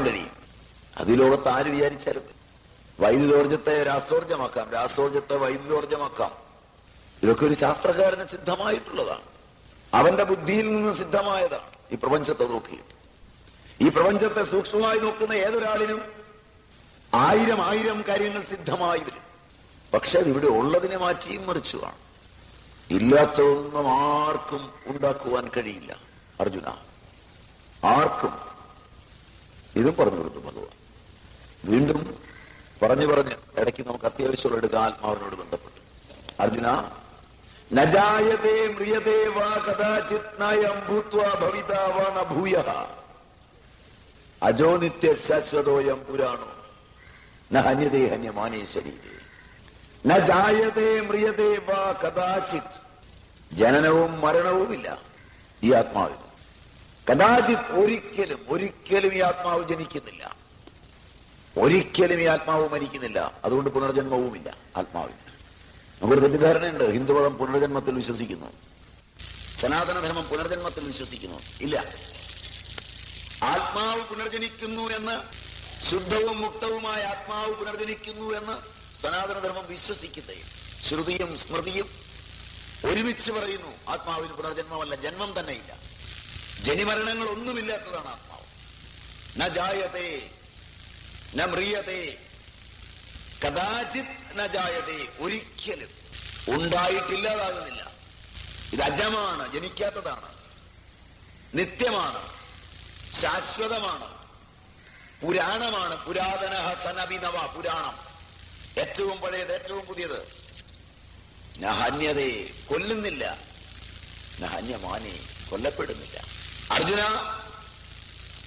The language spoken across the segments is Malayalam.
കഴിയും അത് ലോകത്ത് ആര് വിചാരിച്ചാലും വൈദ്യുതോർജത്തെ രാസോർജമാക്കാം രാസോർജത്തെ വൈദ്യുതോർജമാക്കാം ഇതൊക്കെ ഒരു ശാസ്ത്രകാരന് സിദ്ധമായിട്ടുള്ളതാണ്. അവന്റെ ബുദ്ധിയിൽ നിന്ന് സിദ്ധമായതാണ് ഈ പ്രപഞ്ചത്തെ നോക്കിയിട്ട്. ഈ പ്രപഞ്ചത്തെ സൂക്ഷ്മമായി നോക്കുന്ന ഏതൊരാളിനും ആയിരം ആയിരം കാര്യങ്ങൾ സിദ്ധമായി വരും പക്ഷെ ഇവിടെ ഉള്ളതിനെ മാറ്റിയും മറിച്ചുമാണ് ഇല്ലാത്തതൊന്നും ആർക്കും ഉണ്ടാക്കുവാൻ കഴിയില്ല. അർജുന ആർക്കും ഇതും പറഞ്ഞു കൊടുത്തു ഭഗവാൻ വീണ്ടും പറഞ്ഞു പറഞ്ഞ് ഇടയ്ക്ക് നമുക്ക് അത്യാവശ്യമുള്ള എടുക്കുക ആത്മാവിനോട് ബന്ധപ്പെട്ടു. അർജുന നജായതേ മ്രിയതേ ശാശ്വതോയം പുരാണോ? ന ഹന്യമാനേ ശരീരേ. ന മ്രിയതേ വാ കഥാചിത്. ജനനവും മരണവുമില്ല ഈ ആത്മാവിന് കഥാചിത് ഒരിക്കലും ഒരിക്കലും ഈ ആത്മാവ് ജനിക്കുന്നില്ല. ഒരിക്കലും ഈ ആത്മാവ് മരിക്കുന്നില്ല. അതുകൊണ്ട് പുനർജന്മവുമില്ല ആത്മാവിന്. നമുക്കൊരു തെറ്റിദ്ധാരണയുണ്ട്. ഹിന്ദുമതം പുനർജന്മത്തിൽ വിശ്വസിക്കുന്നു. സനാതനധർമ്മം പുനർജന്മത്തിൽ വിശ്വസിക്കുന്നു. ഇല്ല. ആത്മാവ് പുനർജനിക്കുന്നു എന്ന് ശുദ്ധവും മുക്തവുമായ ആത്മാവ് പുനർജനിക്കുന്നു എന്ന് സനാതനധർമ്മം വിശ്വസിക്കുന്നേ ശ്രുതിയും സ്മൃതിയും ഒരുമിച്ച് പറയുന്നു ആത്മാവിന് പുനർജന്മമല്ല ജന്മം തന്നെയില്ല. ജനിമരണങ്ങൾ ഒന്നുമില്ലാത്തതാണ് ആത്മാവ്. ന ജായതേ ന മ്രിയതേ കഥാചിത് ന ജായതേ ഒരിക്കലും ഉണ്ടായിട്ടില്ലാതാകുന്നില്ല. ഇത് അജമാണ് ജനിക്കാത്തതാണ്. നിത്യമാണ് ശാശ്വതമാണ് പുരാണമാണ്. പുരാതന തനവിനവ പുരാണം. ഏറ്റവും പഴയത് ഏറ്റവും പുതിയത്. നഹന്യതയെ കൊല്ലുന്നില്ല. നഹന്യമാനെ കൊല്ലപ്പെടുന്നില്ല. അർജുന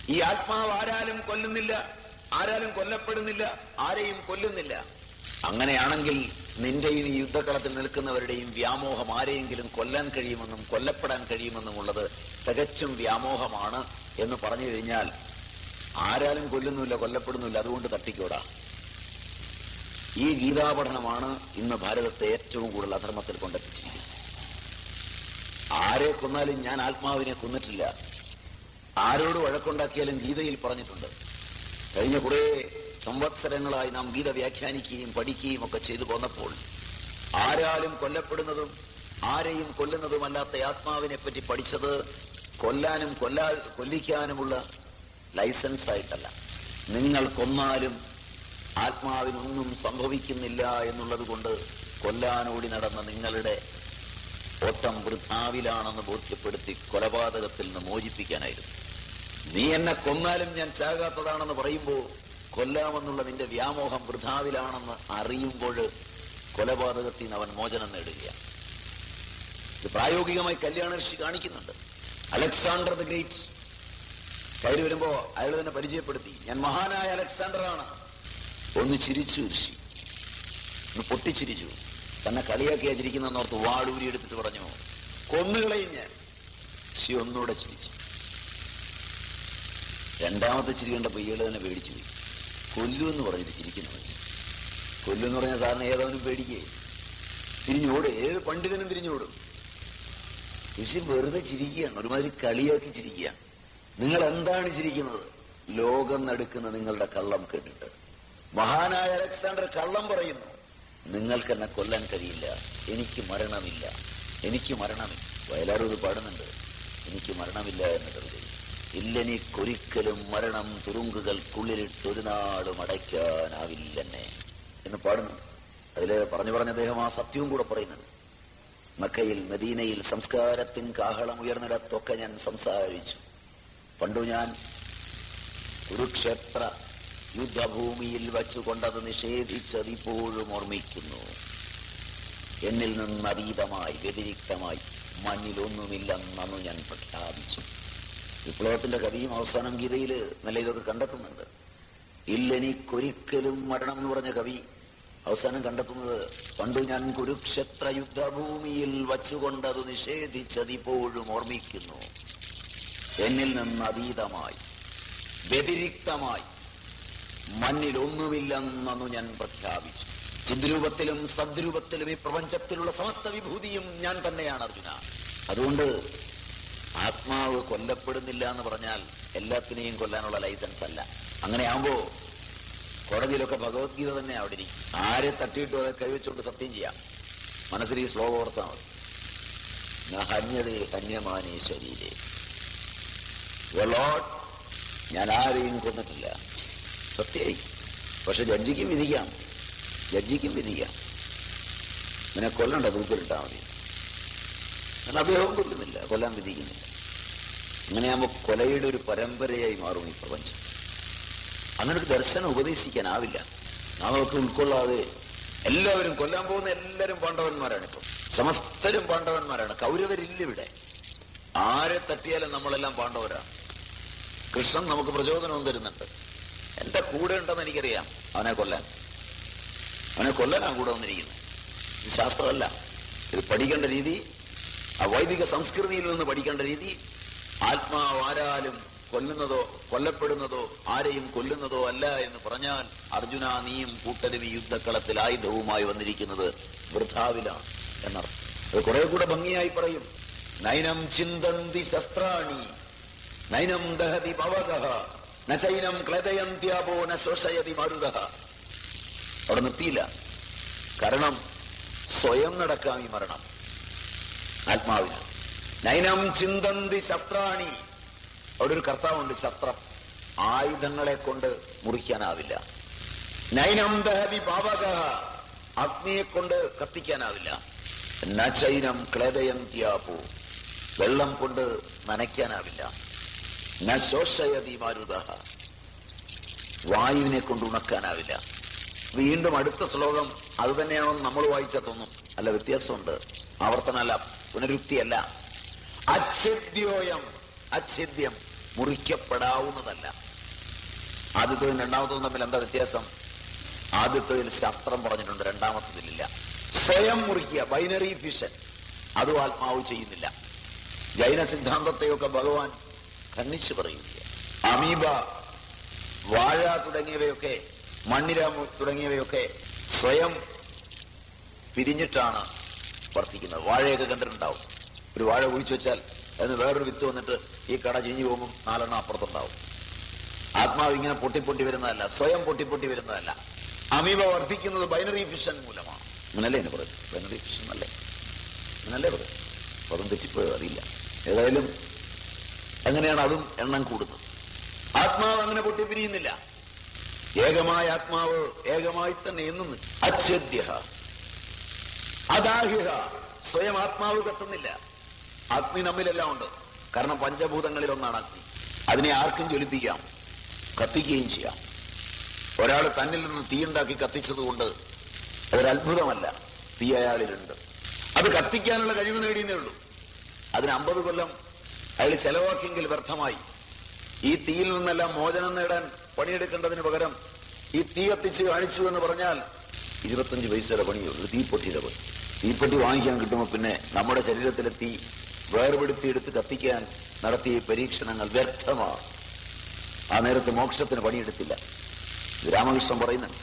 ഈ ആത്മാവ് ആരാലും കൊല്ലുന്നില്ല ആരാലും കൊല്ലപ്പെടുന്നില്ല ആരെയും കൊല്ലുന്നില്ല. അങ്ങനെയാണെങ്കിൽ നിന്റെയും ഈ യുദ്ധകളത്തിൽ നിൽക്കുന്നവരുടെയും വ്യാമോഹം ആരെയെങ്കിലും കൊല്ലാൻ കഴിയുമെന്നും കൊല്ലപ്പെടാൻ കഴിയുമെന്നും ഉള്ളത് തികച്ചും വ്യാമോഹമാണ് എന്ന് പറഞ്ഞു കഴിഞ്ഞാൽ ആരാലും കൊല്ലുന്നില്ല കൊല്ലപ്പെടുന്നില്ല അതുകൊണ്ട് തട്ടിക്കോടാ. ഈ ഗീതാപഠനമാണ് ഇന്ന് ഭാരതത്തെ ഏറ്റവും കൂടുതൽ അധർമ്മത്തിൽ കൊണ്ടെത്തിച്ചിരിക്കുന്നത്. ആരെ കൊന്നാലും ഞാൻ ആത്മാവിനെ കൊന്നിട്ടില്ല. ആരോട് വഴക്കുണ്ടാക്കിയാലും ഗീതയിൽ പറഞ്ഞിട്ടുണ്ട്. കഴിഞ്ഞ കുറെ സംവത്സരങ്ങളായി നാം ഗീത വ്യാഖ്യാനിക്കുകയും പഠിക്കുകയും ഒക്കെ ചെയ്തു പോന്നപ്പോൾ ആരാലും കൊല്ലപ്പെടുന്നതും ആരെയും കൊല്ലുന്നതുമല്ലാത്ത ആത്മാവിനെ പറ്റി പഠിച്ചത് കൊല്ലാനും കൊല്ലാ കൊല്ലിക്കാനുമുള്ള ലൈസൻസ് ആയിട്ടല്ല. നിങ്ങൾ കൊന്നാലും ആത്മാവിനൊന്നും സംഭവിക്കുന്നില്ല എന്നുള്ളത് കൊണ്ട് കൊല്ലാനോടി നടന്ന നിങ്ങളുടെ ഓട്ടം വൃദ്ധാവിലാണെന്ന് ബോധ്യപ്പെടുത്തി കൊലപാതകത്തിൽ നിന്ന് മോചിപ്പിക്കാനായിരുന്നു. നീ എന്നെ കൊന്നാലും ഞാൻ ചാകാത്തതാണെന്ന് പറയുമ്പോൾ കൊല്ലാമെന്നുള്ള നിന്റെ വ്യാമോഹം വൃഥാവിലാണെന്ന് അറിയുമ്പോൾ കൊലപാതകത്തിൽ നിന്ന് അവൻ മോചനം നേടുകയാണ്. ഇത് പ്രായോഗികമായി കല്യാണർഷി കാണിക്കുന്നുണ്ട്. Alexander the great. കയറി വരുമ്പോ അയാൾ തന്നെ പരിചയപ്പെടുത്തി. ഞാൻ മഹാനായ അലക്സാണ്ടറാണ്. ഒന്ന് ചിരിച്ചു ഋഷി. ഒന്ന് പൊട്ടിച്ചിരിച്ചു. തന്നെ കളിയാക്കി ചിരിക്കുന്നോർത്ത് വാടൂരി എടുത്തിട്ട് പറഞ്ഞു കൊന്നുകളയും ഞാൻ. ഋഷി ഒന്നുകൂടെ ചിരിച്ചു. രണ്ടാമത്തെ ചിരി കണ്ടപ്പോ ഇയാൾ തന്നെ പേടിച്ചു പോയി. കൊല്ലു എന്ന് പറഞ്ഞിട്ട് ചിരിക്കുന്നത് കൊല്ലു എന്ന് പറഞ്ഞാൽ സാറിന് ഏതവനും പേടിക്കേ? തിരിഞ്ഞോട് ഏത് പണ്ഡിതനും തിരിഞ്ഞോടും ഋഷി വെറുതെ ചിരിക്കുകയാണ്. ഒരുമാതിരി കളിയാക്കി ചിരിക്കുകയാണ്. നിങ്ങൾ എന്താണ് ചിരിക്കുന്നത്? ലോകം നടുക്കുന്ന നിങ്ങളുടെ കള്ളം കേട്ടിട്ട്. മഹാനായ അലക്സാണ്ടർ കള്ളം പറയുന്നു. നിങ്ങൾക്ക് എന്നെ കൊല്ലാൻ കഴിയില്ല. എനിക്ക് മരണമില്ല. എനിക്ക് മരണമില്ല. വയലാറൂത് പാടുന്നുണ്ട്. എനിക്ക് മരണമില്ല എന്ന് കരുതി. ഇല്ലെനിക്കൊരിക്കലും മരണം തുരുങ്കുകൾക്കുള്ളിലിട്ട് ഒരു നാളും അടയ്ക്കാനാവില്ലെന്നെ. എന്ന് പാടുന്നു. അതിൽ പറഞ്ഞു പറഞ്ഞ അദ്ദേഹം ആ സത്യവും കൂടെ പറയുന്നുണ്ട്. മക്കയിൽ മദീനയിൽ സംസ്കാരത്തിൻ കാഹളം ഉയർന്നിടത്തൊക്കെ ഞാൻ സംസാരിച്ചു. പണ്ടു ഞാൻ കുരുക്ഷേത്ര യുദ്ധഭൂമിയിൽ വച്ചുകൊണ്ടത് നിഷേധിച്ചത് ഇപ്പോഴും ഓർമ്മിക്കുന്നു. എന്നിൽ നിന്ന് അതീതമായി വ്യതിരിക്തമായി മണ്ണിലൊന്നുമില്ലെന്നു ഞാൻ പ്രഖ്യാപിച്ചു. വിപ്ലവത്തിന്റെ കഥയും അവസാനം ഗീതയിൽ നല്ല ഇതൊക്കെ കണ്ടെത്തുന്നുണ്ട്. ഇല്ലെനിക്കൊരിക്കലും മരണം എന്ന് പറഞ്ഞ കവി അവസാനം കണ്ടെത്തുന്നത് പണ്ടു ഞാൻ കുരുക്ഷേത്ര യുദ്ധഭൂമിയിൽ വച്ചുകൊണ്ടത് നിഷേധിച്ചത് ഇപ്പോഴും ഓർമ്മിക്കുന്നു. എന്നിൽ നിന്ന് അതീതമായി വ്യതിരിക്തമായി മണ്ണിൽ ഒന്നുമില്ലെന്നു ഞാൻ പ്രഖ്യാപിച്ചു. ചിദ്രൂപത്തിലും സദ്രൂപത്തിലും ഈ പ്രപഞ്ചത്തിലുള്ള സമസ്ത വിഭൂതിയും ഞാൻ തന്നെയാണ് അർജുന. അതുകൊണ്ട് ആത്മാവ് കൊല്ലപ്പെടുന്നില്ല എന്ന് പറഞ്ഞാൽ എല്ലാത്തിനെയും കൊല്ലാനുള്ള ലൈസൻസ് അല്ല. അങ്ങനെയാകുമ്പോ കോടതിയിലൊക്കെ ഭഗവത്ഗീത തന്നെ അവിടെ ഇരിക്കും. ആരെ തട്ടിയിട്ടും അതെ കഴിവിച്ചുകൊണ്ട് സത്യം ചെയ്യാം. മനസ്സിൽ ഈ ശ്ലോകം ഓർത്താൽ മതി. ഹന്യതേ ഹന്യമാനേ ശരീരേ. ഞാൻ ആരെയും കൊന്നിട്ടില്ല. സത്യമായി. പക്ഷെ ജഡ്ജിക്കും വിധിക്കാം. ജഡ്ജിക്കും വിധിക്കാം. നിന്നെ കൊല്ലണ്ട തൂക്കിലിട്ടാ മതി. എന്നാൽ അദ്ദേഹവും കൊല്ലുന്നില്ല കൊല്ലാൻ വിധിക്കുന്നില്ല. അങ്ങനെയാകുമ്പോൾ കൊലയുടെ ഒരു പരമ്പരയായി മാറും ഈ പ്രപഞ്ചം. അങ്ങനെ ഒരു ദർശനം ഉപദേശിക്കാനാവില്ല. നാം അതൊക്കെ ഉൾക്കൊള്ളാതെ എല്ലാവരും കൊല്ലാൻ പോകുന്ന എല്ലാവരും പാണ്ഡവന്മാരാണ് ഇപ്പം. സമസ്തരും പാണ്ഡവന്മാരാണ്. കൗരവരില്ല ഇവിടെ ആരെ തട്ടിയാലും നമ്മളെല്ലാം പാണ്ഡവരാണ് കൃഷ്ണൻ നമുക്ക് പ്രചോദനവും തരുന്നുണ്ട്. എന്റെ കൂടെ ഉണ്ടെന്ന് എനിക്കറിയാം അവനെ കൊല്ലാൻ. അവനെ കൊല്ലാനാണ് കൂടെ വന്നിരിക്കുന്നത്. ഇത് ശാസ്ത്രമല്ല. ഇത് പഠിക്കേണ്ട രീതി ആ വൈദിക സംസ്കൃതിയിൽ നിന്ന് പഠിക്കേണ്ട രീതി ആത്മാവ് ആരാലും കൊല്ലുന്നതോ കൊല്ലപ്പെടുന്നതോ ആരെയും കൊല്ലുന്നതോ അല്ല എന്ന് പറഞ്ഞാൽ അർജുന നീയും കൂട്ടരും ഈ യുദ്ധക്കളത്തിൽ ആയുധവുമായി വന്നിരിക്കുന്നത് വൃഥാവിലാണ് എന്നർത്ഥം. അത് കുറെ കൂടെ ഭംഗിയായി പറയും. നൈനം ചിന്തന്തി ശസ്ത്രാണി നൈനം ദഹതി പവക നൈനം ക്ലതയന്ത്യാപോ ന ശോഷയതി മരുത. അവിടെ നിർത്തിയില്ല. കാരണം സ്വയം നടക്കാം ഈ മരണം. ആത്മാവിന് നൈനം ചിന്തന്തി ശസ്ത്രാണി അവിടെ ഒരു കർത്താവുണ്ട് ശസ്ത്രം ആയുധങ്ങളെ കൊണ്ട് മുറിക്കാനാവില്ല. നൈനം ദഹതി പാവക. അഗ്നിയെ കൊണ്ട് കത്തിക്കാനാവില്ല. നൈനം ക്ലേദയന്തിയാപു വെള്ളം കൊണ്ട് നനയ്ക്കാനാവില്ല. നശോഷയതി മാരുത. വായുവിനെ കൊണ്ട് ഉണക്കാനാവില്ല. വീണ്ടും അടുത്ത ശ്ലോകം അത് തന്നെയാണെന്ന് നമ്മൾ വായിച്ച തോന്നും. അല്ല വ്യത്യാസമുണ്ട്. ആവർത്തനമല്ല പുനരുക്തിയല്ല. അച്ഛദ്യോയം. അച്ഛദ്യം മുറിക്കപ്പെടാവുന്നതല്ല. ആദ്യത്തേതും രണ്ടാമത്തതും തമ്മിൽ എന്താ വ്യത്യാസം? ആദ്യത്തേതിൽ ശാസ്ത്രം പറഞ്ഞിട്ടുണ്ട് രണ്ടാമത്തതിലില്ല. സ്വയം മുറിക്കുക ബൈനറി ഫിഷൻ. അതും ആത്മാവ് ചെയ്യുന്നില്ല. ജൈന സിദ്ധാന്തത്തെയൊക്കെ ഭഗവാൻ ഖണ്ഡിച്ചു പറയുന്നില്ല അമീബ വാഴ തുടങ്ങിയവയൊക്കെ മണ്ണിര തുടങ്ങിയവയൊക്കെ സ്വയം പിരിഞ്ഞിട്ടാണ് വർത്തിക്കുന്നത്. വാഴയൊക്കെ കണ്ടിട്ടുണ്ടാവും. ഒരു വാഴ കുഴിച്ചു വെച്ചാൽ അതിന് വേറൊരു വിത്ത് വന്നിട്ട് ഈ കട ചിഞ്ഞു പോകുമ്പോൾ നാലെണ്ണം അപ്പുറത്തുണ്ടാവും. ആത്മാവ് ഇങ്ങനെ പൊട്ടി പൊട്ടി വരുന്നതല്ല സ്വയം പൊട്ടി പൊട്ടി വരുന്നതല്ല. അമീബ വർദ്ധിക്കുന്നത് ബൈനറി ഫിഷൻ മൂലമാണ്. അങ്ങനല്ലേ എന്നെ പറയുന്നത്? ബൈനറി ഫിഷൻ അല്ലേ അങ്ങനല്ലേ പറയും പദം തെറ്റിപ്പോയോ? അറിയില്ല. ഏതായാലും എങ്ങനെയാണ് അതും എണ്ണം കൂടുന്നത്. ആത്മാവ് അങ്ങനെ പൊട്ടിപ്പിരിയുന്നില്ല. ഏകമായ ആത്മാവ് ഏകമായി തന്നെ എന്നു അച്ഛദ്യ അദാഹ്യ സ്വയം ആത്മാവ് കത്തുന്നില്ല. അഗ്നി നമ്മിലെല്ലാം ഉണ്ട്. കാരണം പഞ്ചഭൂതങ്ങളിൽ ഒന്നാണ് അഗ്നി. അതിനെ ആർക്കും ജ്വലിപ്പിക്കാം. കത്തിക്കുകയും ചെയ്യാം. ഒരാൾ തന്നിൽ നിന്ന് തീയുണ്ടാക്കി കത്തിച്ചതുകൊണ്ട് അതൊരത്ഭുതമല്ല തീ അയാളിലുണ്ട്. അത് കത്തിക്കാനുള്ള കഴിവ് നേടിയെന്നേ ഉള്ളൂ. അതിന് അമ്പത് കൊല്ലം അയാൾ ചെലവാക്കിയെങ്കിൽ വ്യർത്ഥമായി. ഈ തീയിൽ നിന്നെല്ലാം മോചനം നേടാൻ പണിയെടുക്കേണ്ടതിന് പകരം ഈ തീ കത്തിച്ച് കാണിച്ചു എന്ന് പറഞ്ഞാൽ ഇരുപത്തഞ്ച് പൈസയുടെ പണിയുള്ളൂ തീപ്പൊട്ടിയുടെ പണി തീപ്പൊട്ടി വാങ്ങിക്കാൻ കിട്ടുമ്പോൾ പിന്നെ നമ്മുടെ ശരീരത്തിലെ തീ വേർപെടുത്തിയെടുത്ത് കത്തിക്കാൻ നടത്തിയ പരീക്ഷണങ്ങൾ വ്യർത്ഥമാണ്. ആ നേരത്ത് മോക്ഷത്തിന് പണിയെടുത്തില്ല. രാമകൃഷ്ണൻ പറയുന്നുണ്ട്.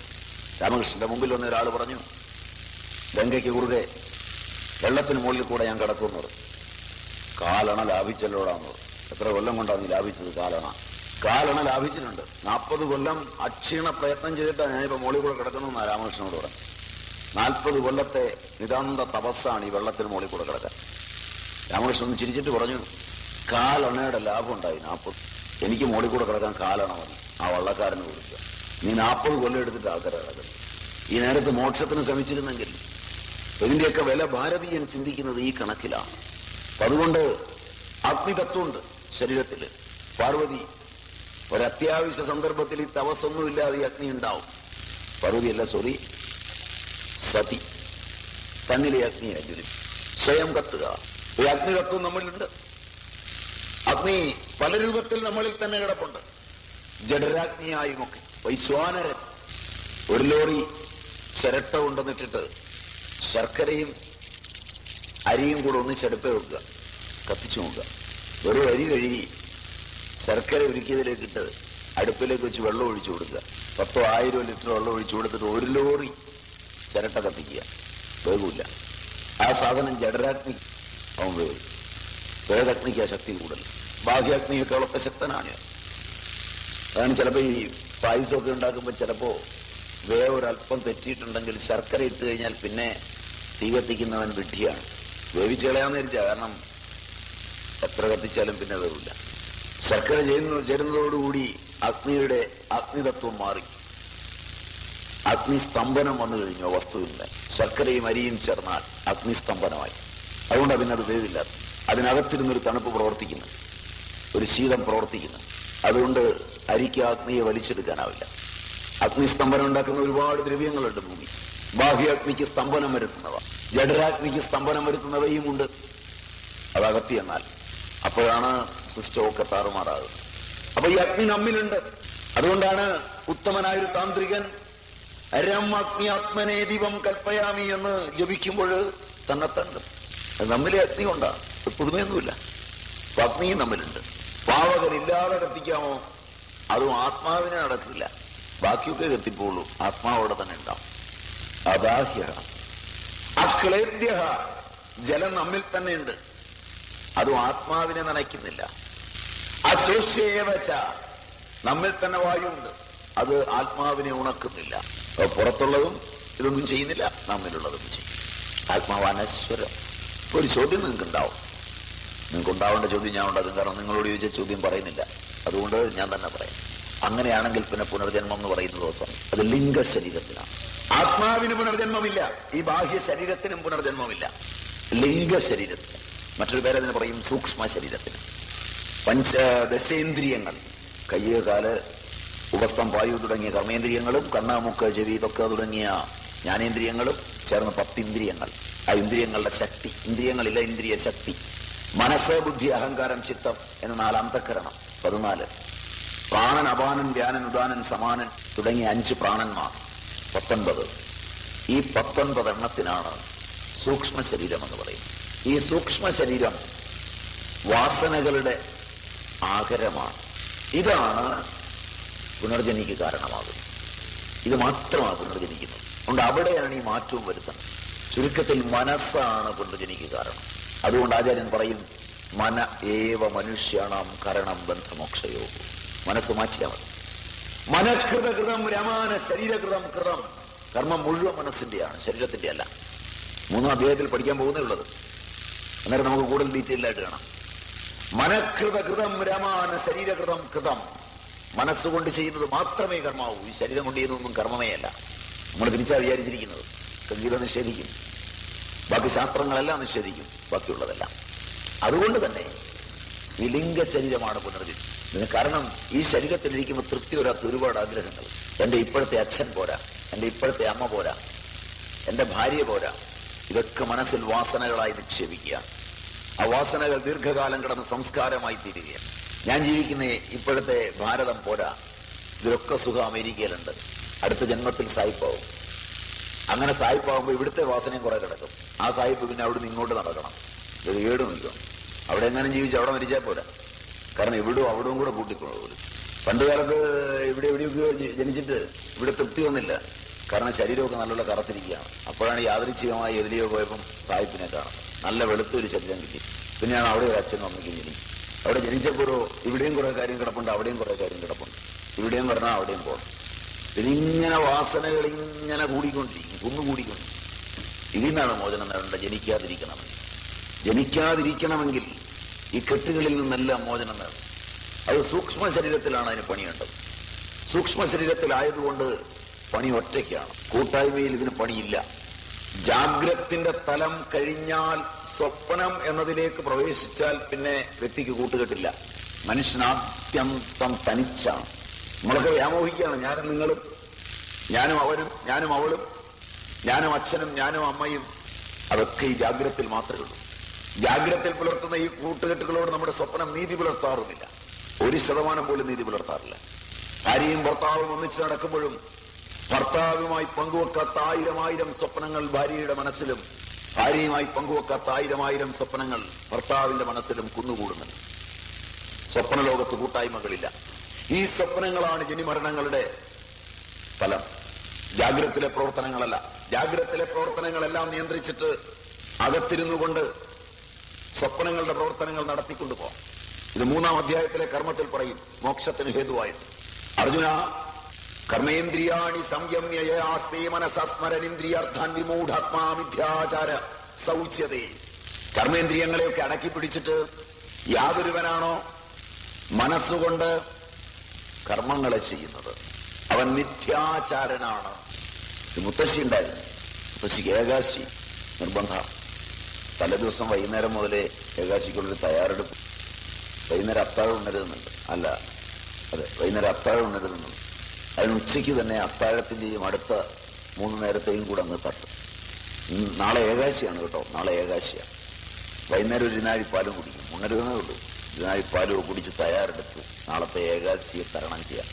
രാമകൃഷ്ണന്റെ മുമ്പിൽ വന്ന ഒരാൾ പറഞ്ഞു ഗംഗയ്ക്ക് കുറുകെ വെള്ളത്തിന് മുകളിൽ കൂടെ ഞാൻ കടക്കുമെന്ന് പറഞ്ഞു. കാലണ ലാഭിച്ചല്ലോടാന്ന് എത്ര കൊല്ലം കൊണ്ടാണ് നീ ലാഭിച്ചത് കാലണ? കാലണ ലാഭിച്ചിട്ടുണ്ട്. നാൽപ്പത് കൊല്ലം അക്ഷീണ പ്രയത്നം ചെയ്തിട്ടാണ് ഞാനിപ്പോ മോളി കൂടെ കിടക്കണമെന്നാണ് രാമകൃഷ്ണനോട് പറഞ്ഞു നാൽപ്പത് കൊല്ലത്തെ നിതാന്ത തപസ്സാണ് ഈ വെള്ളത്തിന് മോളി കൂടെ കിടക്കാൻ. രാമകൃഷ്ണൻ ഒന്ന് ചിരിച്ചിട്ട് പറഞ്ഞു കാലണയുടെ ലാഭം ഉണ്ടായി നാൽപ്പത്. എനിക്ക് മോളി കൂടെ കിടക്കാൻ കാലണ മതി. ആ വള്ളക്കാരന് കൊടുക്കുക നീ നാൽപ്പത് കൊല്ലം എടുത്തിട്ട് ആൾക്കാരെ കിടക്കുന്നു ഈ നേരത്ത് മോക്ഷത്തിന് ശ്രമിച്ചിരുന്നെങ്കിൽ ഇതിന്റെയൊക്കെ വില ഭാരതീയൻ ചിന്തിക്കുന്നത് ഈ കണക്കിലാണ്. അതുകൊണ്ട് അഗ്നിതത്വമുണ്ട് ശരീരത്തിൽ പാർവതി ഒരത്യാവശ്യ സന്ദർഭത്തിൽ ഈ തപസ്സൊന്നുമില്ലാതെ ഈ അഗ്നി ഉണ്ടാവും. പാർവതിയല്ല സോറി സതി. തന്നിലെ അഗ്നിയെ ജ്വലി സ്വയം കത്തുക. ഈ അഗ്നി കത്തും നമ്മളിലുണ്ട്. അഗ്നി പല രൂപത്തിൽ നമ്മളിൽ തന്നെ കിടപ്പുണ്ട്. ജഡരാഗ്നിയായുമൊക്കെ വൈശ്വാനരൻ ഒരു ലോറി ചിരട്ട കൊണ്ടുവന്നിട്ടിട്ട് ശർക്കരയും അരിയും കൂടെ ഒന്ന് ചെടുപ്പ് വെക്കുക. കത്തിച്ചു നോക്കുക. ഒരു അരി കഴുകി ശർക്കര ഒരുക്കിയതിലേക്ക് ഇട്ടത്. അടുപ്പിലേക്ക് വെച്ച് വെള്ളം ഒഴിച്ചു കൊടുക്കുക. പത്തോ ആയിരോ ലിറ്റർ വെള്ളം ഒഴിച്ചു കൊടുത്തിട്ട് ഒരു ലോറി ചിരട്ട കത്തിക്കുക. വേഗമില്ല. ആ സാധനം ജഡരാഗ്നി അവൻ വേഗം. വേദഗ്നിക്ക് ആ ശക്തി കൂടുതൽ. ബാഹ്യാഗ്നിയൊക്കെ വളരെ ശക്തനാണ് അതാണ് ചിലപ്പോൾ ഈ പായസമൊക്കെ ഉണ്ടാക്കുമ്പോൾ ചിലപ്പോൾ ചിലപ്പോ വേവൊരല്പം തെറ്റിയിട്ടുണ്ടെങ്കിൽ ശർക്കര ഇട്ട് കഴിഞ്ഞാൽ പിന്നെ തീ കത്തിക്കുന്നവൻ വിഡ്ഢിയാണ്. വേവിച്ച് വിചാരിച്ചാ. കാരണം എത്ര കത്തിച്ചാലും പിന്നെ വേവില്ല. ശർക്കര ചെയ്യുന്ന ചേരുന്നതോടുകൂടി അഗ്നിയുടെ അഗ്നിതത്വം മാറി. അഗ്നിസ്തംഭനം വന്നു കഴിഞ്ഞു വസ്തുവിന്റെ ശർക്കരയും അരിയും ചേർന്നാൽ അഗ്നിസ്തംഭനമായി. അതുകൊണ്ട് അതിനത് അത് വേവില്ല അതിനകത്തിരുന്നൊരു തണുപ്പ് പ്രവർത്തിക്കുന്നു. ഒരു ശീതം പ്രവർത്തിക്കുന്നു. അതുകൊണ്ട് അരിക്ക് അഗ്നിയെ വലിച്ചെടുക്കാനാവില്ല. അഗ്നിസ്തംഭനം ഉണ്ടാക്കുന്ന ഒരുപാട് ദ്രവ്യങ്ങളുണ്ട് ഭൂമി ബാഹ്യാഗ്നിക്ക് സ്തംഭനം വരുത്തുന്നവ ജഡരാഗ്നിക്ക് സ്തംഭനം വരുത്തുന്നവയും ഉണ്ട് അതകത്തി എന്നാൽ അപ്പോഴാണ് സിസ്റ്റമൊക്കെ താറുമാറാകും. അപ്പൊ ഈ അഗ്നി നമ്മിലുണ്ട്. അതുകൊണ്ടാണ് ഉത്തമനായൊരു താന്ത്രികൻ അരം അഗ്നി ആത്മനേ ദീപം കൽപ്പയാമി എന്ന് ജപിക്കുമ്പോൾ തന്നെ തണ്ട്. നമ്മിലെ അഗ്നി കൊണ്ടാണ്. പുതുമയൊന്നുമില്ല. അഗ്നിയും നമ്മിലുണ്ട്. പാവകനില്ലാതെ കത്തിക്കാമോ? അതും ആത്മാവിനെ നടക്കില്ല. ബാക്കിയൊക്കെ കത്തിപ്പോളൂ. ആത്മാവോടെ തന്നെ ഉണ്ടാവും. അദാഹ്യ അക്ലേദ്യ ജലം നമ്മിൽ തന്നെ ഉണ്ട്. അതും ആത്മാവിനെ നനയ്ക്കുന്നില്ല. അശോഷ്യേവച്ച നമ്മിൽ തന്നെ വായുണ്ട്. അത് ആത്മാവിനെ ഉണക്കുന്നില്ല. പുറത്തുള്ളതും ഇതൊന്നും ചെയ്യുന്നില്ല. നമ്മിലുള്ളതൊന്നും ചെയ്യും. ആത്മാവ് അനശ്വരം ഇപ്പൊ ഒരു ചോദ്യം നിങ്ങൾക്ക് ഉണ്ടാവും നിങ്ങൾക്ക് ഉണ്ടാവേണ്ട ചോദ്യം ഞാൻ ഉണ്ടാക്കും. കാരണം നിങ്ങളോട് ചോദിച്ച ചോദ്യം പറയുന്നില്ല. അതുകൊണ്ട് ഞാൻ തന്നെ പറയാം. അങ്ങനെയാണെങ്കിൽ പിന്നെ പുനർജന്മം എന്ന് പറയുന്ന ദിവസം അത് ലിംഗ ശരീരത്തിനാണ്. ആത്മാവിന് പുനർജന്മമില്ല. ഈ ബാഹ്യ ശരീരത്തിനും പുനർജന്മമില്ല. ലിംഗ ശരീരത്തിന്. മറ്റൊരു പേരതിന് പറയും സൂക്ഷ്മ ശരീരത്തിന്. പഞ്ച ദശേന്ദ്രിയങ്ങൾ. കയ്യ് കാൽ ഉപസ്ഥം വായു തുടങ്ങിയ കർമ്മേന്ദ്രിയങ്ങളും കണ്ണ് മുക്ക് ചെവി തൊക്ക തുടങ്ങിയ ജ്ഞാനേന്ദ്രിയങ്ങളും ചേർന്ന് പത്തിന്ദ്രിയങ്ങൾ. ആ ഇന്ദ്രിയങ്ങളുടെ ശക്തി. ഇന്ദ്രിയങ്ങളില്ല ഇന്ദ്രിയ ശക്തി. മനസ്സ് ബുദ്ധി അഹങ്കാരം ചിത്തം എന്ന നാലാന്തക്കരണം പതിനാല്. പ്രാണൻ അപാനൻ വ്യാനൻ ഉദാനൻ സമാനൻ തുടങ്ങിയ അഞ്ച് പ്രാണന്മാർ. പത്തൊൻപത്. ഈ പത്തൊൻപത് എണ്ണത്തിനാണ് സൂക്ഷ്മ ശരീരം എന്ന് പറയും ഈ സൂക്ഷ്മ ശരീരം വാസനകളുടെ ആകരമാണ് ഇതാണ് പുനർജനിക്ക് കാരണമാകുന്നത്. ഇത് മാത്രമാണ് പുനർജനിക്കുന്നത്. അതുകൊണ്ട് അവിടെയാണ് ഈ മാറ്റവും വരുത്തുന്നത്. ചുരുക്കത്തിൽ മനസ്സാണ് പുനർജനിക്ക് കാരണം. അതുകൊണ്ട് ആചാര്യൻ പറയും മന ഏവ മനുഷ്യണം കരണം ബന്ധമോക്ഷയോ. മനസ്സ് മാറ്റിയാൽ മതി. മനഃകൃത കൃതം രമാന ശരീരകൃതം കൃതം. കർമ്മം മുഴുവൻ മനസ്സിന്റെയാണ് ശരീരത്തിന്റെ അല്ല മൂന്നാം അധ്യായത്തിൽ പഠിക്കാൻ പോകുന്നേ ഉള്ളത്. അന്നേരം നമുക്ക് കൂടുതൽ ഡീറ്റെയിൽ ആയിട്ട് കാണാം. മനഃകൃത കൃതം രമാന ശരീരകൃതം കൃതം. മനസ്സുകൊണ്ട് ചെയ്യുന്നത് മാത്രമേ കർമാവൂ. ഈ ശരീരം കൊണ്ട് ചെയ്യുന്നതൊന്നും കർമ്മമേ അല്ല. നമ്മൾ തിരിച്ചാ വിചാരിച്ചിരിക്കുന്നത്. സംഗീതം നിഷേധിക്കും. ബാക്കി ശാസ്ത്രങ്ങളെല്ലാം നിഷേധിക്കും. ബാക്കിയുള്ളതെല്ലാം. അതുകൊണ്ട് തന്നെ ഈ ലിംഗ ശരീരമാണ് പുനർജന്മം. ഇതിന് കാരണം ഈ ശരീരത്തിലിരിക്കുമ്പോൾ തൃപ്തി വരാത്ത ഒരുപാട് ആഗ്രഹങ്ങൾ. എന്റെ ഇപ്പോഴത്തെ അച്ഛൻ പോരാ. എന്റെ ഇപ്പോഴത്തെ അമ്മ പോരാ. എന്റെ ഭാര്യ പോരാ. ഇതൊക്കെ മനസ്സിൽ വാസനകളായി നിക്ഷേപിക്കുക. ആ വാസനകൾ ദീർഘകാലം കിടന്ന് സംസ്കാരമായി തീരുകയാണ് ഞാൻ ജീവിക്കുന്ന ഇപ്പോഴത്തെ ഭാരതം പോരാ. ഇതിലൊക്കെ സുഖം അമേരിക്കയിലുണ്ട്. അടുത്ത ജന്മത്തിൽ സായിപ്പാവും. അങ്ങനെ സായിപ്പാവുമ്പോൾ ഇവിടുത്തെ വാസനയും കുറെ കിടക്കും. ആ സായിപ്പ് പിന്നെ അവിടുന്ന് ഇങ്ങോട്ട് നടക്കണം. ഇത് ഏട് നിൽക്കും. അവിടെ എങ്ങാനും ജീവിച്ച് അവിടെ മരിച്ചാൽ പോരാ. കാരണം ഇവിടും അവിടും കൂടെ കൂട്ടിക്കൊള്ളു പണ്ട് കാലത്ത് ഇവിടെ എവിടെയൊക്കെ ജനിച്ചിട്ട് ഇവിടെ തൃപ്തി വന്നില്ല. കാരണം ശരീരമൊക്കെ നല്ലോണം കറത്തിരിക്കുകയാണ്. അപ്പോഴാണ് യാദൃച്ഛികമായി എതിരെയോ പോയപ്പം സായിപ്പിനെ കാണുന്നത്. നല്ല വെളുത്തൊരു ശരീരം കിട്ടി. പിന്നെയാണ് അവിടെ ഒരു അച്ഛനും അമ്മയ്ക്കും അവിടെ ജനിച്ചപ്പോഴോ ഇവിടെയും കുറേ കാര്യം കിടപ്പുണ്ട് അവിടെയും കുറേ കാര്യം കിടപ്പുണ്ട്. ഇവിടെയും പറഞ്ഞാൽ അവിടെയും പോകണം ഇതിങ്ങനെ വാസനകൾ ഇങ്ങനെ കൂടിക്കൊണ്ടിരിക്കും കുന്നുകൂടിക്കൊണ്ടിരിക്കും ഇതിൽ നിന്നാണ് മോചനം നേടേണ്ടത് ജനിക്കാതിരിക്കണമെങ്കിൽ ജനിക്കാതിരിക്കണമെങ്കിൽ ഈ കെട്ടുകളിൽ നിന്നെല്ലാം മോചനം നേടണം. അത് സൂക്ഷ്മ ശരീരത്തിലാണ് അതിന് പണിയേണ്ടത്. സൂക്ഷ്മ ശരീരത്തിലായതുകൊണ്ട് പണി ഒറ്റയ്ക്കാണ്. കൂട്ടായ്മയിൽ ഇതിന് പണിയില്ല. ജാഗ്രത്തിന്റെ തലം കഴിഞ്ഞാൽ സ്വപ്നം എന്നതിലേക്ക് പ്രവേശിച്ചാൽ പിന്നെ വ്യക്തിക്ക് കൂട്ടുകെട്ടില്ല. മനുഷ്യനാത്യന്തം തനിച്ചാണ്. നമ്മളൊക്കെ വ്യാമോഹിക്കുകയാണ്. ഞാനും നിങ്ങളും. ഞാനും അവരും ഞാനും അവളും ഞാനും അച്ഛനും ഞാനും അമ്മയും. അതൊക്കെ ഈ ജാഗ്രത്തിൽ മാത്രമേ ഉള്ളൂ. ജാഗ്രത്തിൽ പുലർത്തുന്ന ഈ കൂട്ടുകെട്ടുകളോട് നമ്മുടെ സ്വപ്നം നീതി പുലർത്താറുമില്ല. ഒരു ശതമാനം പോലും നീതി പുലർത്താറില്ല. ഭാര്യയും ഭർത്താവും ഒന്നിച്ച് നടക്കുമ്പോഴും ഭർത്താവുമായി പങ്കുവെക്കാത്ത ആയിരം ആയിരം സ്വപ്നങ്ങൾ ഭാര്യയുടെ മനസ്സിലും ഭാര്യയുമായി പങ്കുവെക്കാത്ത ആയിരം ആയിരം സ്വപ്നങ്ങൾ ഭർത്താവിന്റെ മനസ്സിലും കുന്നുകൂടുന്നുണ്ട് സ്വപ്നലോകത്ത് കൂട്ടായ്മകളില്ല. ഈ സ്വപ്നങ്ങളാണ് ജനിമരണങ്ങളുടെ ഫലം. ജാഗ്രതത്തിലെ പ്രവർത്തനങ്ങളല്ല. ജാഗ്രതത്തിലെ പ്രവർത്തനങ്ങളെല്ലാം നിയന്ത്രിച്ചിട്ട് അകത്തിരുന്നു കൊണ്ട് സ്വപ്നങ്ങളുടെ പ്രവർത്തനങ്ങൾ നടത്തിക്കൊണ്ടു പോകാം ഇത് മൂന്നാം അധ്യായത്തിലെ കർമ്മത്തിൽ പറയും. മോക്ഷത്തിന് ഹേതുവായത് അർജുന കർമ്മേന്ദ്രിയാണി സംയമ്യയാസ്തേ മനസസ്മരനിന്ദ്രിയർത്ഥാൻ വിമൂഢാത്മാ മിഥ്യാചാര സൗച്യതേ. കർമ്മേന്ദ്രിയങ്ങളെയൊക്കെ അടക്കി പിടിച്ചിട്ട് യാതൊരുവനാണോ മനസ്സുകൊണ്ട് കർമ്മങ്ങളെ ചെയ്യുന്നത്? അവൻ മിഥ്യാചാരനാണ്. മുത്തശ്ശി ഉണ്ടായിരുന്നു. മുത്തശ്ശിക്ക് ഏകാശി നിർബന്ധ. തലേദിവസം വൈകുന്നേരം മുതലേ ഏകാശിക്കുള്ളൊരു തയ്യാറെടുപ്പ്. വൈകുന്നേരം അത്താഴം ഉണരുന്നുണ്ട്. അല്ല അതെ വൈകുന്നേരം അത്താഴം ഉണരുന്നുണ്ട്. അതിന് ഉച്ചയ്ക്ക് തന്നെ അത്താഴത്തിന്റെയും അടുത്ത മൂന്ന് നേരത്തെയും കൂടെ അങ്ങ് തട്ടും. നാളെ ഏകാശിയാണ് കേട്ടോ. നാളെ ഏകാശിയാണ്. വൈകുന്നേരം ഒരു നാഴിപ്പാലും കുടിക്കും. ഉണരുന്നേ ഉള്ളൂ. നാഴിപ്പാലും കുടിച്ച് തയ്യാറെടുത്ത് നാളത്തെ ഏകാശിയെ തരണം ചെയ്യാം.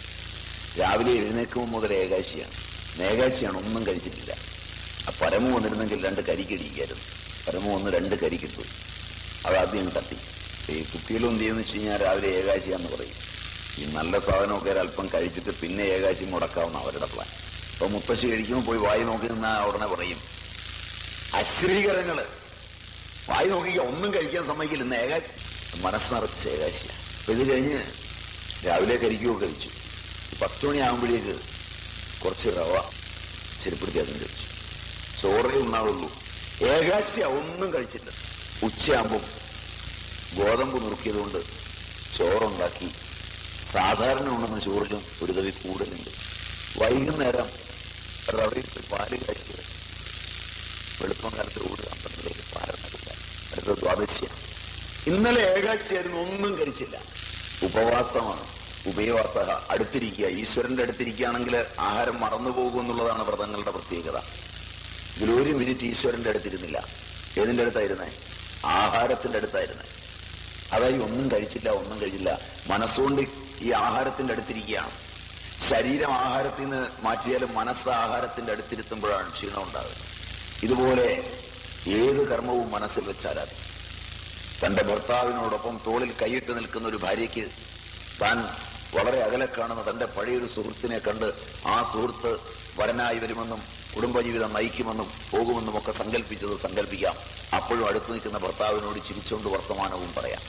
രാവിലെ എഴുന്നേക്കുമ്പോൾ മുതൽ ഏകാശിയാണ്. ഏകാശിയാണ് ഒന്നും കഴിച്ചിട്ടില്ല. ആ പരമു വന്നിരുന്നെങ്കിൽ രണ്ട് കരിക്കടിക്കായിരുന്നു പരമു വന്ന് രണ്ട് കരിക്കിട്ടു അതാദ്യം തട്ടി. ഈ കുട്ടികളും എന്ത് ചെയ്യുന്ന വെച്ച് കഴിഞ്ഞാൽ രാവിലെ ഏകാശിയാന്ന് പറയും. ഈ നല്ല സാധനമൊക്കെ അല്പം കഴിച്ചിട്ട് പിന്നെ ഏകാശി മുടക്കാവുന്ന അവരുടെ പ്ലാൻ അപ്പൊ മുത്തശ്ശി കഴിക്കുമ്പോൾ പോയി വായി നോക്കി നിന്നാ ഉടനെ പറയും അശ്രീകരങ്ങൾ വായി നോക്കിക്ക ഒന്നും കഴിക്കാൻ സമ്മതിക്കില്ല ഇന്ന് ഏകാശി. മനസ്സ് ഏകാശിയ. അപ്പൊ ഇത് കഴിഞ്ഞ് രാവിലെ കഴിക്കുകയോ കഴിച്ചു. പത്ത് മണിയാകുമ്പോഴേക്ക് കുറച്ച് റവ ശരിപ്പെടുത്തി അതും കഴിച്ചു. ചോറേ ഉണ്ടാവുള്ളൂ ഏകാശിയ ഒന്നും കഴിച്ചില്ല. ഉച്ചയാകുമ്പം ഗോതമ്പ് നുറുക്കിയതുകൊണ്ട് ചോറുണ്ടാക്കി സാധാരണ ഉണ്ടെന്ന ചോറിലും ഒരു തവി കൂടുതലുണ്ട്. വൈകുന്നേരം റവയിട്ട് പാൽ കഴിച്ച് വെളുപ്പം കാലത്ത് ഓടുക അമ്പലത്തിലേക്ക് പാരണമില്ല അടുത്ത ദ്വാദശിയാണ്. ഇന്നലെ ഏകാശിയായിരുന്നു ഒന്നും കഴിച്ചില്ല. ഉപവാസമാണ്. ഉപയവാസ അടുത്തിരിക്കുക. ഈശ്വരന്റെ അടുത്തിരിക്കുകയാണെങ്കിൽ ആഹാരം മറന്നു പോകും എന്നുള്ളതാണ് വ്രതങ്ങളുടെ പ്രത്യേകത. ഇതിലൊരു മിനിറ്റ് ഈശ്വരന്റെ അടുത്തിരുന്നില്ല. ഏതിന്റെ അടുത്തായിരുന്നേ? ആഹാരത്തിന്റെ അടുത്തായിരുന്നേ. അതായത് ഒന്നും കഴിച്ചില്ല ഒന്നും കഴിച്ചില്ല. മനസ്സുകൊണ്ട് ഈ ആഹാരത്തിന്റെ അടുത്തിരിക്കുകയാണ്. ശരീരം ആഹാരത്തിൽ നിന്ന് മാറ്റിയാലും മനസ്സ് ആഹാരത്തിന്റെ അടുത്തിരുത്തുമ്പോഴാണ് ക്ഷീണം ഉണ്ടാകുന്നത്. ഇതുപോലെ ഏത് കർമ്മവും മനസ്സിൽ വെച്ചാലാൽ തന്റെ ഭർത്താവിനോടൊപ്പം തോളിൽ കൈയിട്ട് നിൽക്കുന്ന ഒരു ഭാര്യയ്ക്ക് താൻ വളരെ അകലെ കാണുന്ന തന്റെ പഴയൊരു സുഹൃത്തിനെ കണ്ട് ആ സുഹൃത്ത് വരനായി വരുമെന്നും കുടുംബജീവിതം നയിക്കുമെന്നും പോകുമെന്നും ഒക്കെ സങ്കല്പിച്ചത് സങ്കല്പിക്കാം അപ്പോഴും അടുത്തു നിൽക്കുന്ന ഭർത്താവിനോട് ചിരിച്ചുകൊണ്ട് വർത്തമാനവും പറയാം.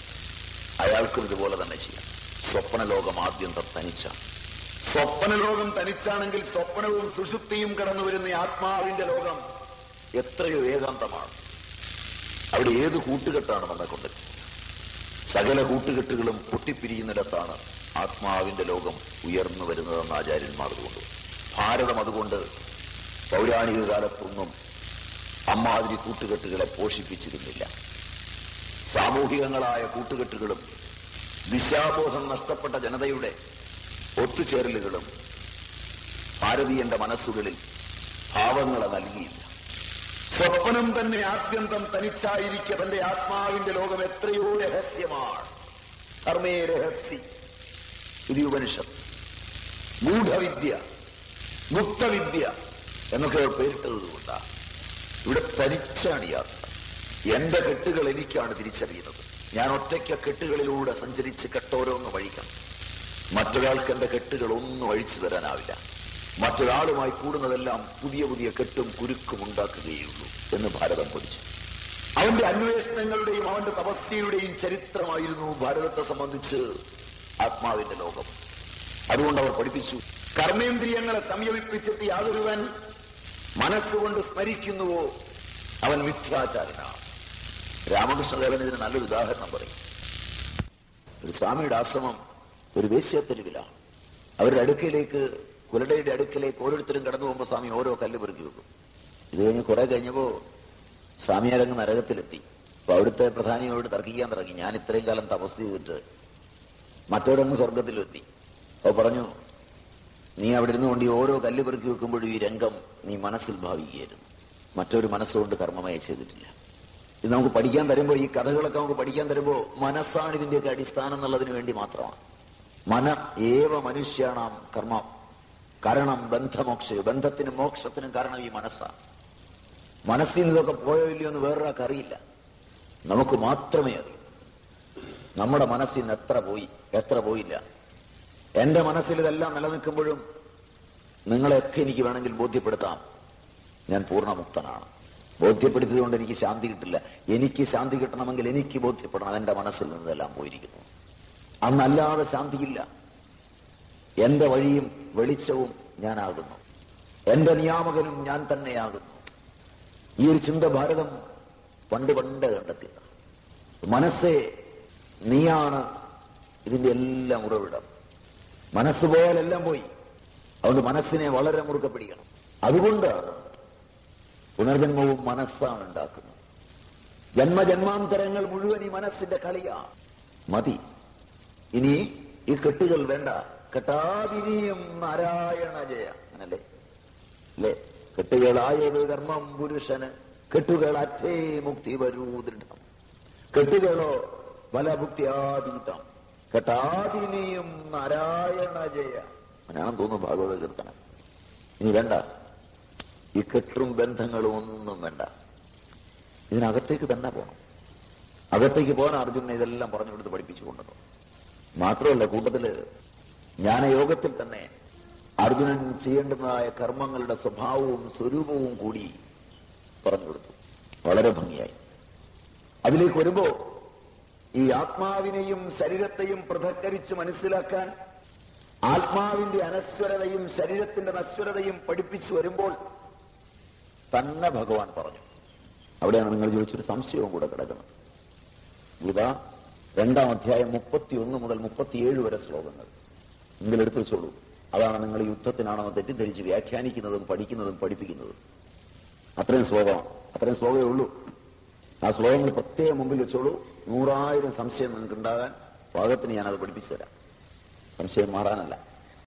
അയാൾക്കും ഇതുപോലെ തന്നെ ചെയ്യാം. സ്വപ്നലോകം ആദ്യം തനിച്ചാണ് സ്വപ്നലോകം തനിച്ചാണെങ്കിൽ സ്വപ്നവും സുഷുപ്തിയും കടന്നു വരുന്ന ആത്മാവിന്റെ ലോകം എത്രയോ ഏകാന്തമാണ് അവിടെ ഏത് കൂട്ടുകെട്ടാണ് നമ്മെ കൊണ്ട്? സകല കൂട്ടുകെട്ടുകളും പൊട്ടിപ്പിരിയുന്നിടത്താണ് ആത്മാവിന്റെ ലോകം ഉയർന്നു വരുന്നതെന്ന് ആചാര്യന്മാർ കൊണ്ട് ഭാരതം അതുകൊണ്ട് പൗരാണിക കാലത്തൊന്നും അമ്മാതിരി കൂട്ടുകെട്ടുകളെ പോഷിപ്പിച്ചിരുന്നില്ല. സാമൂഹികങ്ങളായ കൂട്ടുകെട്ടുകളും ദിശാബോധം നഷ്ടപ്പെട്ട ജനതയുടെ ഒത്തുചേരലുകളും ഭാരതീയന്റെ മനസ്സുകളിൽ ഭാവങ്ങളെ നൽകിയില്ല. സ്വപ്നം തന്നെ ആത്യന്തം തനിച്ചായിരിക്കെ തന്റെ ആത്മാവിന്റെ ലോകം എത്രയോ രഹസ്യമാണ്. കർമ്മേ രഹസ്യ. ഇത് ഉപനിഷത്ത്. ഗൂഢവിദ്യ ഗുപ്തവിദ്യ എന്നൊക്കെ പേരിട്ടതുകൊണ്ടാ ഇവിടെ തനിച്ചാണ് യാത്ര. എന്റെ കെട്ടുകൾ എനിക്കാണ് തിരിച്ചറിയുന്നത്. ഞാൻ ഒറ്റയ്ക്ക് കെട്ടുകളിലൂടെ സഞ്ചരിച്ച് കെട്ടോരോന്ന് വഴിക്കണം മറ്റൊരാൾക്ക് എന്റെ കെട്ടുകൾ ഒന്നും അഴിച്ചു തരാനാവില്ല. മറ്റൊരാളുമായി കൂടുന്നതെല്ലാം പുതിയ പുതിയ കെട്ടും കുരുക്കും ഉണ്ടാക്കുകയുള്ളൂ എന്ന് ഭാരതം പഠിച്ചു. അവന്റെ അന്വേഷണങ്ങളുടെയും അവന്റെ തപസ്യയുടെയും ചരിത്രമായിരുന്നു ഭാരതത്തെ സംബന്ധിച്ച് ആത്മാവിന്റെ ലോകം. അതുകൊണ്ട് അവർ പഠിപ്പിച്ചു കർമ്മേന്ദ്രിയങ്ങളെ സംയമിപ്പിച്ചിട്ട് യാതൊരുവൻ മനസ്സുകൊണ്ട് സ്മരിക്കുന്നുവോ? അവൻ മിഥ്യാചാരനാണ്. രാമകൃഷ്ണദേവൻ ഇതിന് നല്ലൊരു ഉദാഹരണം പറയും. ഒരു സ്വാമിയുടെ ആശ്രമം ഒരു വേശ്യത്തെരുവിലാണ് അവരുടെ അടുക്കലേക്ക് കുലടയുടെ അടുക്കലേക്ക് ഓരോരുത്തരും കടന്നു പോകുമ്പോൾ സ്വാമി ഓരോ കല്ല് പെറുക്കി വെക്കും. ഇത് കഴിഞ്ഞ് കുറെ കഴിഞ്ഞപ്പോ സ്വാമിയാരങ്ങ് നരകത്തിലെത്തി. അപ്പൊ അവിടുത്തെ പ്രധാനിയോട് തർക്കിക്കാൻ തുടങ്ങി. ഞാൻ ഇത്രയും കാലം തപസ് ചെയ്തിട്ട് മറ്റോടങ്ങ് സ്വർഗത്തിലെത്തി. അപ്പൊ പറഞ്ഞു നീ അവിടെ ഇരുന്നു കൊണ്ട് ഓരോ കല്ല് പെറുക്കി വെക്കുമ്പോഴും ഈ രംഗം നീ മനസ്സിൽ ഭാവിക്കുകയായിരുന്നു. മറ്റൊരു മനസ്സുകൊണ്ട് കർമ്മമായി ചെയ്തിട്ടില്ല. ഇത് നമുക്ക് പഠിക്കാൻ തരുമ്പോൾ ഈ കഥകളൊക്കെ നമുക്ക് പഠിക്കാൻ തരുമ്പോൾ മനസ്സാണ് ഇതിന്റെയൊക്കെ അടിസ്ഥാനം എന്നുള്ളതിന് വേണ്ടി മാത്രമാണ്. മന ഏവ മനുഷ്യാണാം കർമ്മ. കാരണം ബന്ധമോക്ഷ ബന്ധത്തിനും മോക്ഷത്തിനും കാരണം ഈ മനസ്സാണ് മനസ്സിൽ നിന്നൊക്കെ പോയോ ഇല്ലയോ എന്ന് വേറൊരാൾക്ക് അറിയില്ല. നമുക്ക് മാത്രമേ അറിയൂ. നമ്മുടെ മനസ്സിൽ നിന്ന് എത്ര പോയി എത്ര പോയില്ല. എന്റെ മനസ്സിൽ ഇതെല്ലാം നിലനിൽക്കുമ്പോഴും നിങ്ങളെയൊക്കെ എനിക്ക് വേണമെങ്കിൽ ബോധ്യപ്പെടുത്താം. ഞാൻ പൂർണമുക്തനാണ്. ബോധ്യപ്പെടുത്തിയതുകൊണ്ട് എനിക്ക് ശാന്തി കിട്ടില്ല. എനിക്ക് ശാന്തി കിട്ടണമെങ്കിൽ എനിക്ക് ബോധ്യപ്പെടണം. എന്റെ മനസ്സിൽ നിന്നെല്ലാം പോയിരിക്കുന്നു. അന്നല്ലാതെ ശാന്തിയില്ല. എന്റെ വഴിയും വെളിച്ചവും ഞാനാകുന്നു. എന്റെ നിയാമകനും ഞാൻ തന്നെയാകുന്നു. ഈ ഒരു ചിന്ത ഭാരതം പണ്ട് പണ്ട് കണ്ടെത്തിയ മനസ്സേ നീയാണ് ഇതിന്റെ എല്ലാം ഉറവിടം. മനസ്സ് പോയാലെല്ലാം പോയി. അതുകൊണ്ട് മനസ്സിനെ വളരെ മുറുക്കെ പിടിക്കണം അതുകൊണ്ടാണ് പുനർജന്മവും മനസ്സാണ് ഉണ്ടാക്കുന്നത്. ജന്മജന്മാന്തരങ്ങൾ മുഴുവൻ ഈ മനസ്സിന്റെ കളിയാണ് മതി. ഇനി ഈ കെട്ടുകൾ വേണ്ട. കെട്ടാതിനിയും നാരായണ ജയ. അങ്ങനല്ലേ? അല്ലേ? കെട്ടുകളായത് കർമ്മം പുരുഷന്? കെട്ടുകൾ അറ്റേ മുക്തി വരൂ ദൃഢം. കെട്ടുകളോ ബലഭുക്തിയാതീതം. കെട്ടാതിനിയും നാരായണ ജയ. അങ്ങനെയാണെന്ന് തോന്നുന്നു ഭാഗവത കീർത്തനം. ഇനി വേണ്ട. ഈ കെട്ടും ബന്ധങ്ങളും ഒന്നും വേണ്ട. ഇതിനകത്തേക്ക് തന്നെ പോകണം അകത്തേക്ക് പോകാൻ അർജുനെ ഇതെല്ലാം പറഞ്ഞു കൊടുത്ത് പഠിപ്പിച്ചു കൊണ്ടത് മാത്രമല്ല കൂട്ടത്തിൽ ജ്ഞാനയോഗത്തിൽ തന്നെ അർജുനൻ ചെയ്യേണ്ടതായ കർമ്മങ്ങളുടെ സ്വഭാവവും സ്വരൂപവും കൂടി പറഞ്ഞു കൊടുത്തു. വളരെ ഭംഗിയായി. അതിലേക്ക് വരുമ്പോ ഈ ആത്മാവിനെയും ശരീരത്തെയും പൃഥക്കരിച്ച് മനസ്സിലാക്കാൻ ആത്മാവിന്റെ അനശ്വരതയും ശരീരത്തിന്റെ നശ്വരതയും പഠിപ്പിച്ചു വരുമ്പോൾ തന്നെ ഭഗവാൻ പറഞ്ഞു. അവിടെയാണ് നിങ്ങൾ ചോദിച്ചൊരു സംശയവും കൂടെ കിടക്കുന്നത്. ഗീത രണ്ടാം അധ്യായം മുപ്പത്തിയൊന്ന് മുതൽ മുപ്പത്തിയേഴ് വരെ ശ്ലോകങ്ങൾ. നിങ്ങൾ എടുത്തു വെച്ചോളൂ. അതാണ് നിങ്ങൾ യുദ്ധത്തിനാണെന്ന് തെറ്റിദ്ധരിച്ച് വ്യാഖ്യാനിക്കുന്നതും പഠിക്കുന്നതും പഠിപ്പിക്കുന്നതും. അത്രയും ശ്ലോകമാണ്. അത്രയും ശ്ലോകമേ ഉള്ളൂ. ആ ശ്ലോകങ്ങൾ പ്രത്യേകം മുമ്പിൽ വെച്ചോളൂ. നൂറായിരം സംശയം നിങ്ങൾക്ക് ഉണ്ടാകാൻ പാകത്തിന് ഞാനത് പഠിപ്പിച്ചു തരാം സംശയം മാറാനല്ല.